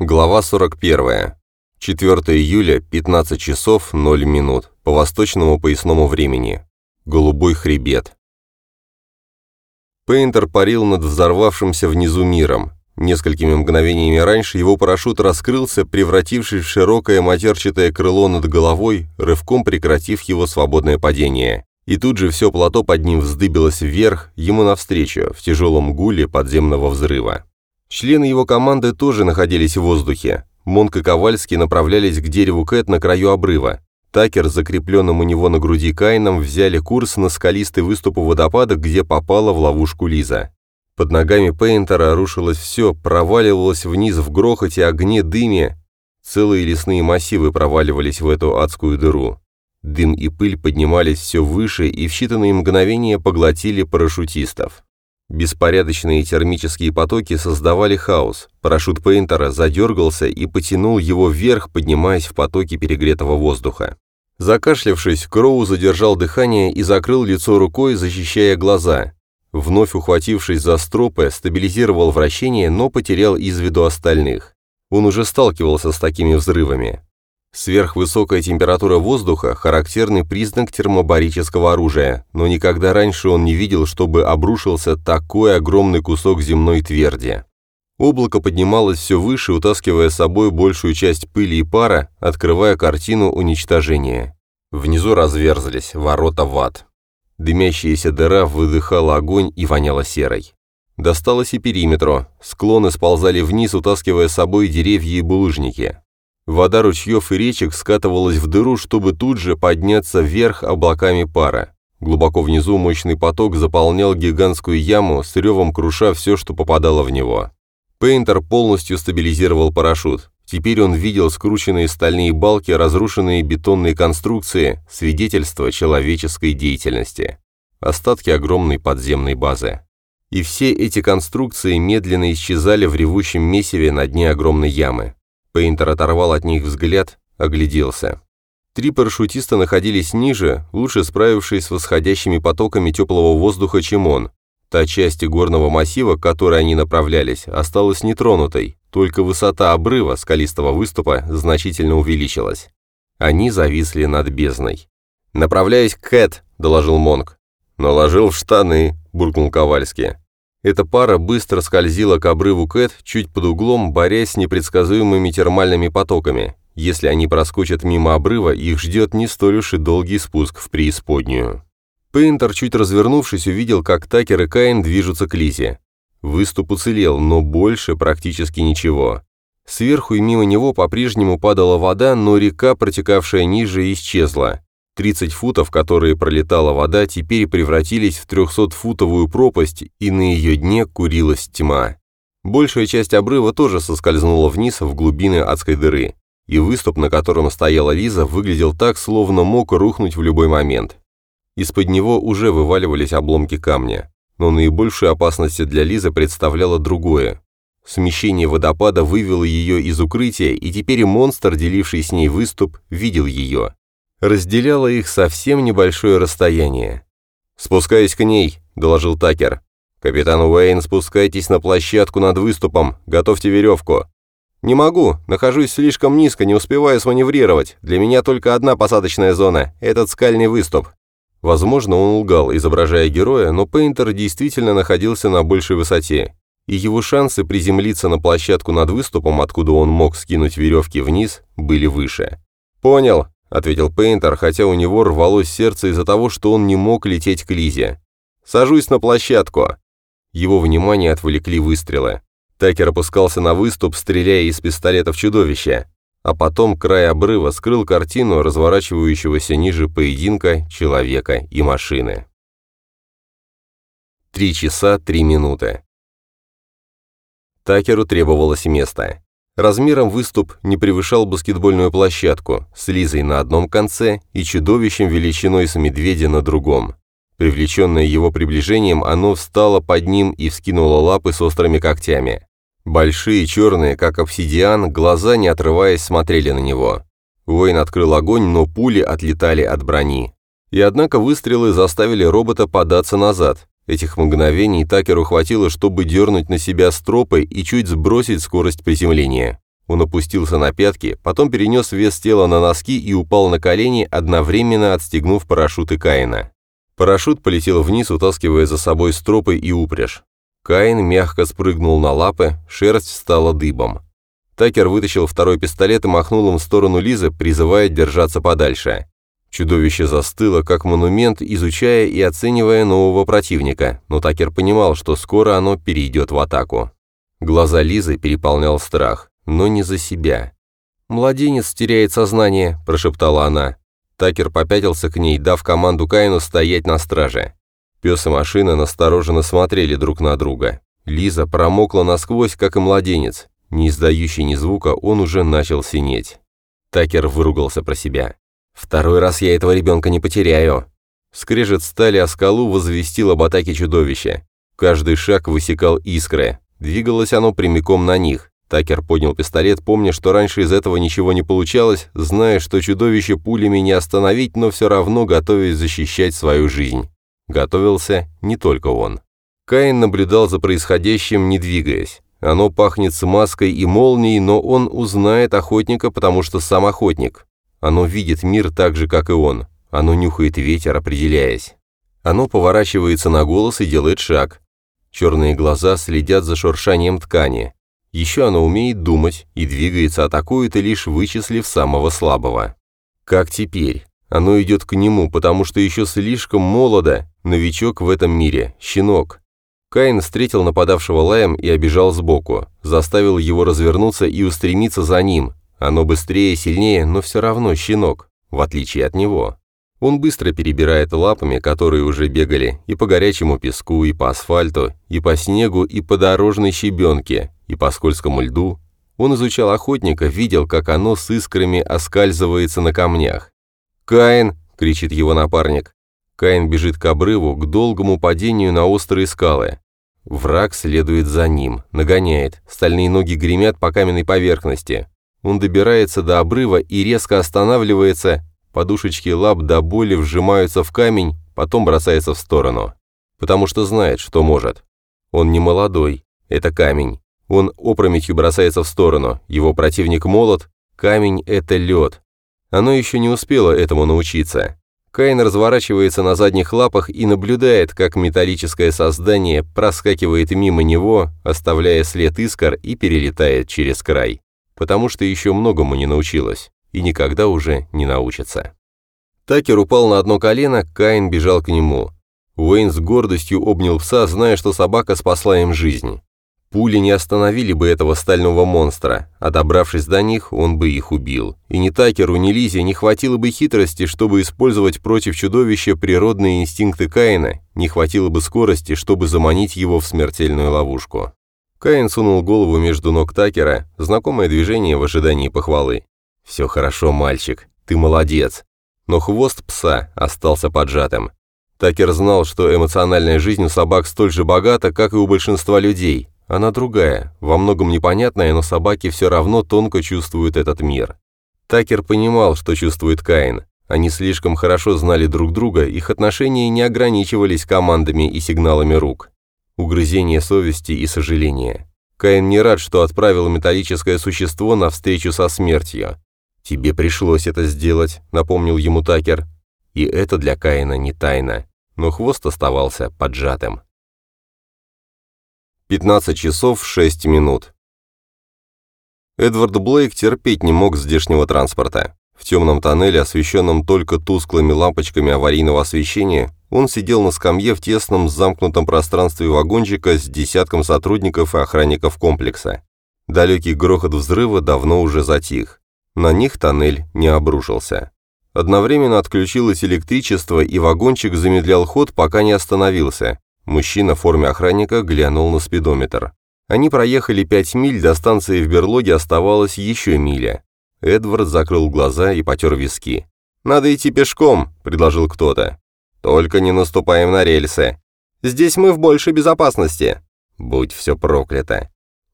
Глава 41. 4 июля, 15 часов 0 минут, по восточному поясному времени. Голубой хребет. Пейнтер парил над взорвавшимся внизу миром. Несколькими мгновениями раньше его парашют раскрылся, превратившись в широкое матерчатое крыло над головой, рывком прекратив его свободное падение. И тут же все плато под ним вздыбилось вверх, ему навстречу, в тяжелом гуле подземного взрыва. Члены его команды тоже находились в воздухе. Монк и Ковальский направлялись к дереву Кэт на краю обрыва. Такер, закрепленным у него на груди Кайном, взяли курс на скалистый выступ у водопада, где попала в ловушку Лиза. Под ногами Пейнтера рушилось все, проваливалось вниз в грохоте, огне, дыме. Целые лесные массивы проваливались в эту адскую дыру. Дым и пыль поднимались все выше и в считанные мгновения поглотили парашютистов. Беспорядочные термические потоки создавали хаос. Парашют Пейнтера задергался и потянул его вверх, поднимаясь в потоке перегретого воздуха. Закашлявшись, Кроу задержал дыхание и закрыл лицо рукой, защищая глаза. Вновь ухватившись за стропы, стабилизировал вращение, но потерял из виду остальных. Он уже сталкивался с такими взрывами. Сверхвысокая температура воздуха – характерный признак термобарического оружия, но никогда раньше он не видел, чтобы обрушился такой огромный кусок земной тверди. Облако поднималось все выше, утаскивая с собой большую часть пыли и пара, открывая картину уничтожения. Внизу разверзлись ворота в ад. Дымящаяся дыра выдыхала огонь и воняла серой. Досталось и периметру, склоны сползали вниз, утаскивая с собой деревья и булыжники. Вода ручьев и речек скатывалась в дыру, чтобы тут же подняться вверх облаками пара. Глубоко внизу мощный поток заполнял гигантскую яму, с ревом круша все, что попадало в него. Пейнтер полностью стабилизировал парашют. Теперь он видел скрученные стальные балки, разрушенные бетонные конструкции, свидетельство человеческой деятельности. Остатки огромной подземной базы. И все эти конструкции медленно исчезали в ревущем месиве на дне огромной ямы. Пейнтер оторвал от них взгляд, огляделся. Три парашютиста находились ниже, лучше справившись с восходящими потоками теплого воздуха, чем он. Та часть горного массива, к которой они направлялись, осталась нетронутой, только высота обрыва скалистого выступа значительно увеличилась. Они зависли над бездной. «Направляясь к Кэт», — доложил Монг. «Наложил в штаны», — буркнул Ковальский. Эта пара быстро скользила к обрыву Кэт, чуть под углом, борясь с непредсказуемыми термальными потоками. Если они проскочат мимо обрыва, их ждет не столь уж и долгий спуск в преисподнюю. Пейнтер, чуть развернувшись, увидел, как Такер и Каин движутся к Лизе. Выступ уцелел, но больше практически ничего. Сверху и мимо него по-прежнему падала вода, но река, протекавшая ниже, исчезла. 30 футов, которые пролетала вода, теперь превратились в 300-футовую пропасть, и на ее дне курилась тьма. Большая часть обрыва тоже соскользнула вниз в глубины адской дыры, и выступ, на котором стояла Лиза, выглядел так, словно мог рухнуть в любой момент. Из-под него уже вываливались обломки камня, но наибольшую опасность для Лизы представляло другое. Смещение водопада вывело ее из укрытия, и теперь монстр, деливший с ней выступ, видел ее разделяло их совсем небольшое расстояние. «Спускаюсь к ней», — доложил Такер. «Капитан Уэйн, спускайтесь на площадку над выступом, готовьте веревку». «Не могу, нахожусь слишком низко, не успеваю сманеврировать. Для меня только одна посадочная зона, этот скальный выступ». Возможно, он лгал, изображая героя, но Пейнтер действительно находился на большей высоте, и его шансы приземлиться на площадку над выступом, откуда он мог скинуть веревки вниз, были выше. «Понял», ответил Пейнтер, хотя у него рвалось сердце из-за того, что он не мог лететь к Лизе. «Сажусь на площадку!» Его внимание отвлекли выстрелы. Такер опускался на выступ, стреляя из пистолета в чудовище, а потом край обрыва скрыл картину разворачивающегося ниже поединка человека и машины. Три часа три минуты. Такеру требовалось место. Размером выступ не превышал баскетбольную площадку с Лизой на одном конце и чудовищем величиной с медведя на другом. Привлеченное его приближением, оно встало под ним и вскинуло лапы с острыми когтями. Большие, черные, как обсидиан, глаза, не отрываясь, смотрели на него. Уэйн открыл огонь, но пули отлетали от брони. И однако выстрелы заставили робота податься назад, Этих мгновений Такеру хватило, чтобы дернуть на себя стропы и чуть сбросить скорость приземления. Он опустился на пятки, потом перенес вес тела на носки и упал на колени, одновременно отстегнув парашюты Каина. Парашют полетел вниз, утаскивая за собой стропы и упряжь. Каин мягко спрыгнул на лапы, шерсть стала дыбом. Такер вытащил второй пистолет и махнул им в сторону Лизы, призывая держаться подальше. Чудовище застыло, как монумент, изучая и оценивая нового противника, но Такер понимал, что скоро оно перейдет в атаку. Глаза Лизы переполнял страх, но не за себя. «Младенец теряет сознание», – прошептала она. Такер попятился к ней, дав команду Каину стоять на страже. Пес и машина настороженно смотрели друг на друга. Лиза промокла насквозь, как и младенец. Не издающий ни звука, он уже начал синеть. Такер выругался про себя. «Второй раз я этого ребенка не потеряю». Скрежет стали о скалу возвестил об атаке чудовища. Каждый шаг высекал искры. Двигалось оно прямиком на них. Такер поднял пистолет, помня, что раньше из этого ничего не получалось, зная, что чудовище пулями не остановить, но все равно готовясь защищать свою жизнь. Готовился не только он. Каин наблюдал за происходящим, не двигаясь. Оно пахнет смазкой и молнией, но он узнает охотника, потому что сам охотник. Оно видит мир так же, как и он. Оно нюхает ветер, определяясь. Оно поворачивается на голос и делает шаг. Черные глаза следят за шуршанием ткани. Еще оно умеет думать и двигается, атакует и лишь вычислив самого слабого. Как теперь? Оно идет к нему, потому что еще слишком молодо, новичок в этом мире, щенок. Каин встретил нападавшего лаем и обижал сбоку, заставил его развернуться и устремиться за ним. Оно быстрее, сильнее, но все равно щенок, в отличие от него. Он быстро перебирает лапами, которые уже бегали, и по горячему песку, и по асфальту, и по снегу, и по дорожной щебенке, и по скользкому льду. Он изучал охотника, видел, как оно с искрами оскальзывается на камнях. «Каин!» — кричит его напарник. Каин бежит к обрыву, к долгому падению на острые скалы. Враг следует за ним, нагоняет, стальные ноги гремят по каменной поверхности. Он добирается до обрыва и резко останавливается, подушечки лап до боли вжимаются в камень, потом бросается в сторону. Потому что знает, что может. Он не молодой, это камень. Он опрометью бросается в сторону, его противник молод, камень – это лед. Оно еще не успело этому научиться. Каин разворачивается на задних лапах и наблюдает, как металлическое создание проскакивает мимо него, оставляя след искр и перелетает через край. Потому что еще многому не научилась и никогда уже не научится. Такер упал на одно колено, Каин бежал к нему. Уэйн с гордостью обнял пса, зная, что собака спасла им жизнь. Пули не остановили бы этого стального монстра, а добравшись до них, он бы их убил. И ни Такеру, ни Лизе не хватило бы хитрости, чтобы использовать против чудовища природные инстинкты Каина, не хватило бы скорости, чтобы заманить его в смертельную ловушку. Каин сунул голову между ног Такера, знакомое движение в ожидании похвалы. «Все хорошо, мальчик, ты молодец». Но хвост пса остался поджатым. Такер знал, что эмоциональная жизнь у собак столь же богата, как и у большинства людей, она другая, во многом непонятная, но собаки все равно тонко чувствуют этот мир. Такер понимал, что чувствует Каин. Они слишком хорошо знали друг друга, их отношения не ограничивались командами и сигналами рук. Угрызение совести и сожаления. Каин не рад, что отправил металлическое существо на встречу со смертью. «Тебе пришлось это сделать», — напомнил ему Такер. И это для Каина не тайна, но хвост оставался поджатым. 15 часов 6 минут. Эдвард Блейк терпеть не мог здешнего транспорта. В темном тоннеле, освещенном только тусклыми лампочками аварийного освещения, он сидел на скамье в тесном замкнутом пространстве вагончика с десятком сотрудников и охранников комплекса. Далекий грохот взрыва давно уже затих. На них тоннель не обрушился. Одновременно отключилось электричество, и вагончик замедлял ход, пока не остановился. Мужчина в форме охранника глянул на спидометр. Они проехали пять миль, до станции в берлоге оставалось еще миля. Эдвард закрыл глаза и потер виски. «Надо идти пешком», — предложил кто-то. «Только не наступаем на рельсы. Здесь мы в большей безопасности». «Будь все проклято».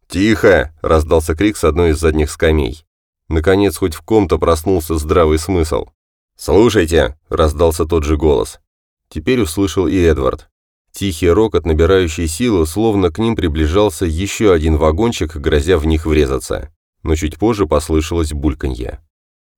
«Тихо!» — раздался крик с одной из задних скамей. Наконец, хоть в ком-то проснулся здравый смысл. «Слушайте!» — раздался тот же голос. Теперь услышал и Эдвард. Тихий рокот, набирающий силу, словно к ним приближался еще один вагончик, грозя в них врезаться. Но чуть позже послышалось бульканье.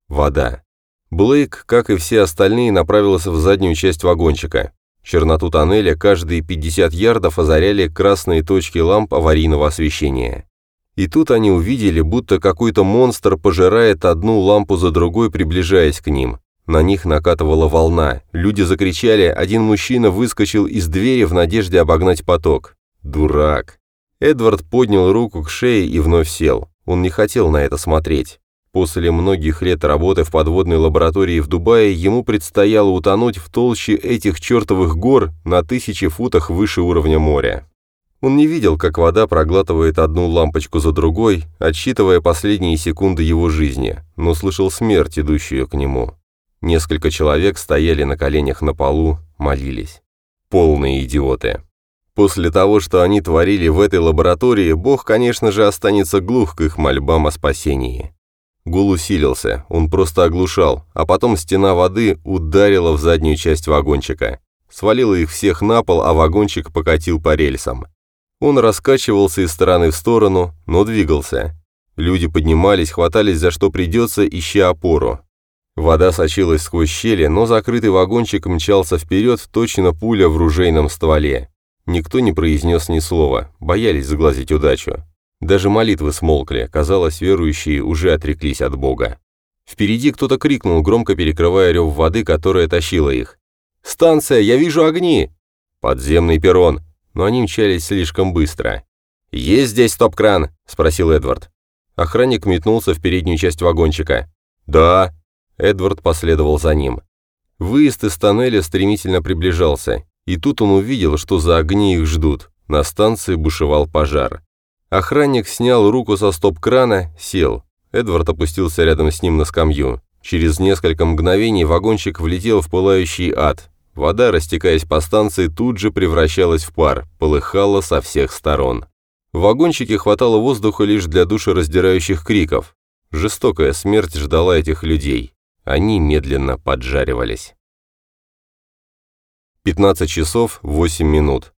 Вода. Блейк, как и все остальные, направился в заднюю часть вагончика. Черноту тоннеля каждые 50 ярдов озаряли красные точки ламп аварийного освещения. И тут они увидели, будто какой-то монстр пожирает одну лампу за другой, приближаясь к ним. На них накатывала волна. Люди закричали, один мужчина выскочил из двери в надежде обогнать поток. Дурак. Эдвард поднял руку к шее и вновь сел. Он не хотел на это смотреть. После многих лет работы в подводной лаборатории в Дубае ему предстояло утонуть в толще этих чертовых гор на тысячи футах выше уровня моря. Он не видел, как вода проглатывает одну лампочку за другой, отсчитывая последние секунды его жизни, но слышал смерть, идущую к нему. Несколько человек стояли на коленях на полу, молились. Полные идиоты. После того, что они творили в этой лаборатории, Бог, конечно же, останется глух к их мольбам о спасении. Гул усилился, он просто оглушал, а потом стена воды ударила в заднюю часть вагончика. Свалила их всех на пол, а вагончик покатил по рельсам. Он раскачивался из стороны в сторону, но двигался. Люди поднимались, хватались за что придется, ища опору. Вода сочилась сквозь щели, но закрытый вагончик мчался вперед, точно пуля в ружейном стволе. Никто не произнес ни слова, боялись заглазить удачу. Даже молитвы смолкли, казалось, верующие уже отреклись от Бога. Впереди кто-то крикнул, громко перекрывая рев воды, которая тащила их. «Станция, я вижу огни!» «Подземный перрон!» Но они мчались слишком быстро. «Есть здесь стоп-кран?» – спросил Эдвард. Охранник метнулся в переднюю часть вагончика. «Да». Эдвард последовал за ним. Выезд из тоннеля стремительно приближался, и тут он увидел, что за огни их ждут. На станции бушевал пожар. Охранник снял руку со стоп-крана, сел. Эдвард опустился рядом с ним на скамью. Через несколько мгновений вагончик влетел в пылающий ад. Вода, растекаясь по станции, тут же превращалась в пар, полыхала со всех сторон. В вагончике хватало воздуха лишь для душераздирающих криков. Жестокая смерть ждала этих людей. Они медленно поджаривались. 15 часов 8 минут.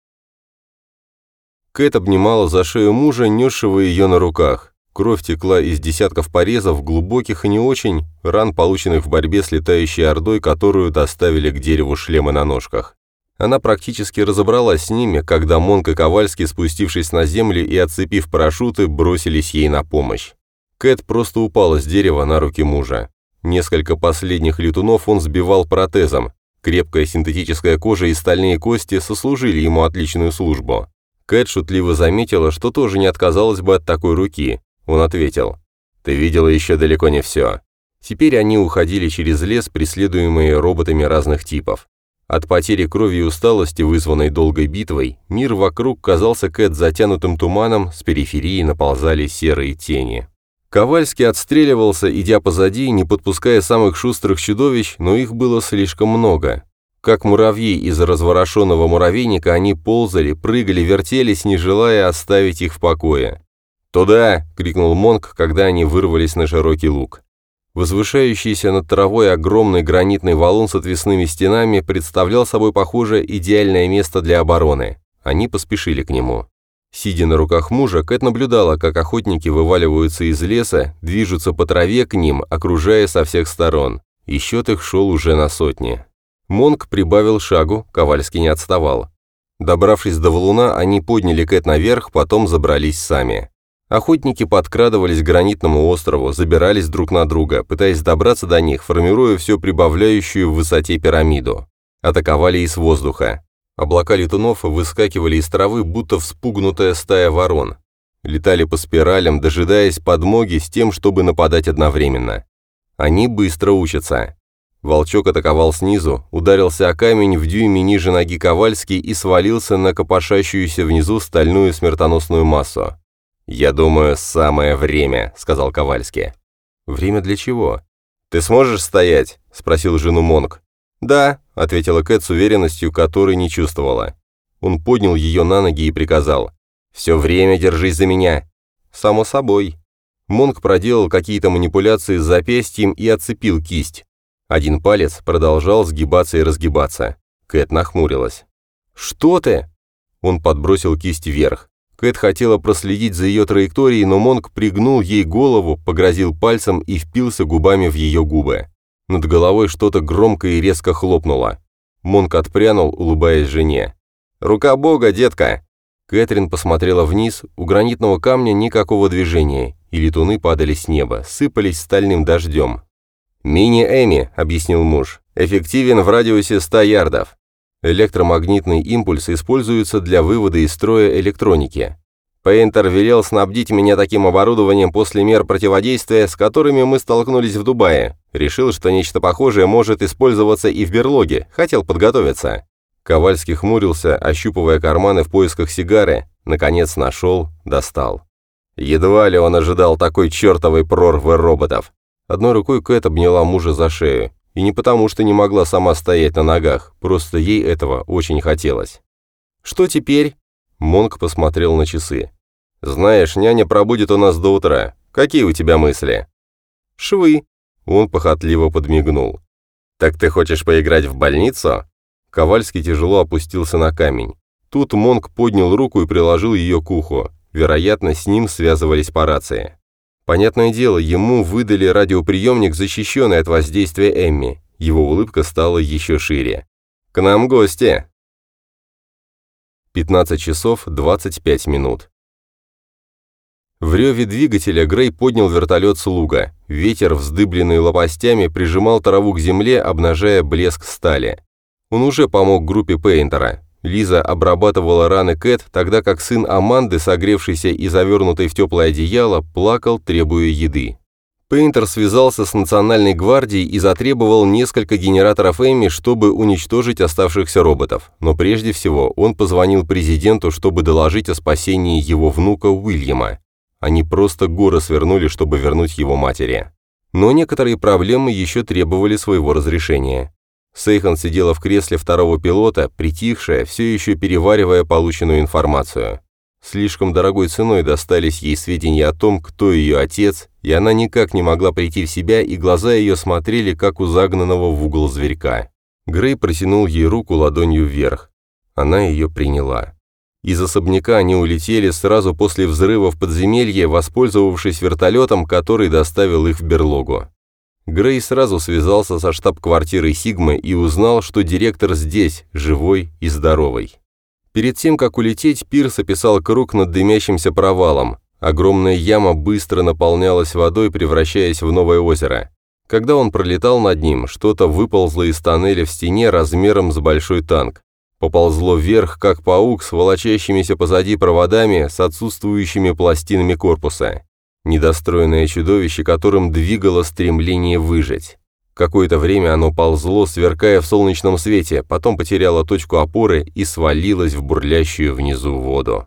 Кэт обнимала за шею мужа, несшего ее на руках. Кровь текла из десятков порезов, глубоких и не очень, ран, полученных в борьбе с летающей ордой, которую доставили к дереву шлемы на ножках. Она практически разобралась с ними, когда Монк и Ковальский, спустившись на землю и отцепив парашюты, бросились ей на помощь. Кэт просто упала с дерева на руки мужа. Несколько последних летунов он сбивал протезом. Крепкая синтетическая кожа и стальные кости сослужили ему отличную службу. Кэт шутливо заметила, что тоже не отказалась бы от такой руки. Он ответил, «Ты видела еще далеко не все». Теперь они уходили через лес, преследуемые роботами разных типов. От потери крови и усталости, вызванной долгой битвой, мир вокруг казался Кэт затянутым туманом, с периферии наползали серые тени. Ковальский отстреливался, идя позади, не подпуская самых шустрых чудовищ, но их было слишком много. Как муравьи из разворошенного муравейника они ползали, прыгали, вертелись, не желая оставить их в покое. «Туда!» — крикнул Монк, когда они вырвались на широкий луг. Возвышающийся над травой огромный гранитный валун с отвесными стенами представлял собой, похоже, идеальное место для обороны. Они поспешили к нему. Сидя на руках мужа, Кэт наблюдала, как охотники вываливаются из леса, движутся по траве к ним, окружая со всех сторон. И счет их шел уже на сотни. Монк прибавил шагу, Ковальский не отставал. Добравшись до валуна, они подняли Кэт наверх, потом забрались сами. Охотники подкрадывались к гранитному острову, забирались друг на друга, пытаясь добраться до них, формируя все прибавляющую в высоте пирамиду. Атаковали из воздуха. Облака летунов выскакивали из травы, будто вспугнутая стая ворон. Летали по спиралям, дожидаясь подмоги с тем, чтобы нападать одновременно. Они быстро учатся. Волчок атаковал снизу, ударился о камень в дюйме ниже ноги Ковальский и свалился на копошащуюся внизу стальную смертоносную массу. «Я думаю, самое время», — сказал Ковальский. «Время для чего?» «Ты сможешь стоять?» — спросил жену Монг. «Да», — ответила Кэт с уверенностью, которой не чувствовала. Он поднял ее на ноги и приказал. «Все время держись за меня». «Само собой». Монг проделал какие-то манипуляции с запястьем и отцепил кисть. Один палец продолжал сгибаться и разгибаться. Кэт нахмурилась. «Что ты?» Он подбросил кисть вверх. Кэт хотела проследить за ее траекторией, но Монг пригнул ей голову, погрозил пальцем и впился губами в ее губы. Над головой что-то громко и резко хлопнуло. Монк отпрянул, улыбаясь жене. «Рука Бога, детка!» Кэтрин посмотрела вниз, у гранитного камня никакого движения, и летуны падали с неба, сыпались стальным дождем. «Мини-Эми», — объяснил муж, — «эффективен в радиусе 100 ярдов. Электромагнитный импульс используется для вывода из строя электроники. Пейнтер велел снабдить меня таким оборудованием после мер противодействия, с которыми мы столкнулись в Дубае. Решил, что нечто похожее может использоваться и в берлоге, хотел подготовиться. Ковальский хмурился, ощупывая карманы в поисках сигары. Наконец нашел, достал. Едва ли он ожидал такой чертовой прорвы роботов. Одной рукой Кэт обняла мужа за шею. И не потому, что не могла сама стоять на ногах, просто ей этого очень хотелось. «Что теперь?» Монк посмотрел на часы. «Знаешь, няня пробудет у нас до утра. Какие у тебя мысли?» «Швы». Он похотливо подмигнул. «Так ты хочешь поиграть в больницу?» Ковальский тяжело опустился на камень. Тут Монк поднял руку и приложил ее к уху. Вероятно, с ним связывались по рации. Понятное дело, ему выдали радиоприемник, защищенный от воздействия Эмми. Его улыбка стала еще шире. «К нам гости!» 15 часов 25 минут. В реве двигателя Грей поднял вертолет «Слуга». Ветер, вздыбленный лопастями, прижимал траву к земле, обнажая блеск стали. Он уже помог группе Пейнтера. Лиза обрабатывала раны Кэт, тогда как сын Аманды, согревшийся и завернутый в теплое одеяло, плакал, требуя еды. Пейнтер связался с Национальной гвардией и затребовал несколько генераторов Эмми, чтобы уничтожить оставшихся роботов. Но прежде всего он позвонил президенту, чтобы доложить о спасении его внука Уильяма. Они просто горы свернули, чтобы вернуть его матери. Но некоторые проблемы еще требовали своего разрешения. Сейхан сидела в кресле второго пилота, притихшая, все еще переваривая полученную информацию. Слишком дорогой ценой достались ей сведения о том, кто ее отец, и она никак не могла прийти в себя, и глаза ее смотрели, как у загнанного в угол зверька. Грей протянул ей руку ладонью вверх. Она ее приняла. Из особняка они улетели сразу после взрыва в подземелье, воспользовавшись вертолетом, который доставил их в берлогу. Грей сразу связался со штаб-квартирой Сигмы и узнал, что директор здесь, живой и здоровый. Перед тем, как улететь, Пирс описал круг над дымящимся провалом. Огромная яма быстро наполнялась водой, превращаясь в новое озеро. Когда он пролетал над ним, что-то выползло из тоннеля в стене размером с большой танк. Поползло вверх, как паук с волочащимися позади проводами с отсутствующими пластинами корпуса. Недостроенное чудовище, которым двигало стремление выжить. Какое-то время оно ползло, сверкая в солнечном свете, потом потеряло точку опоры и свалилось в бурлящую внизу воду.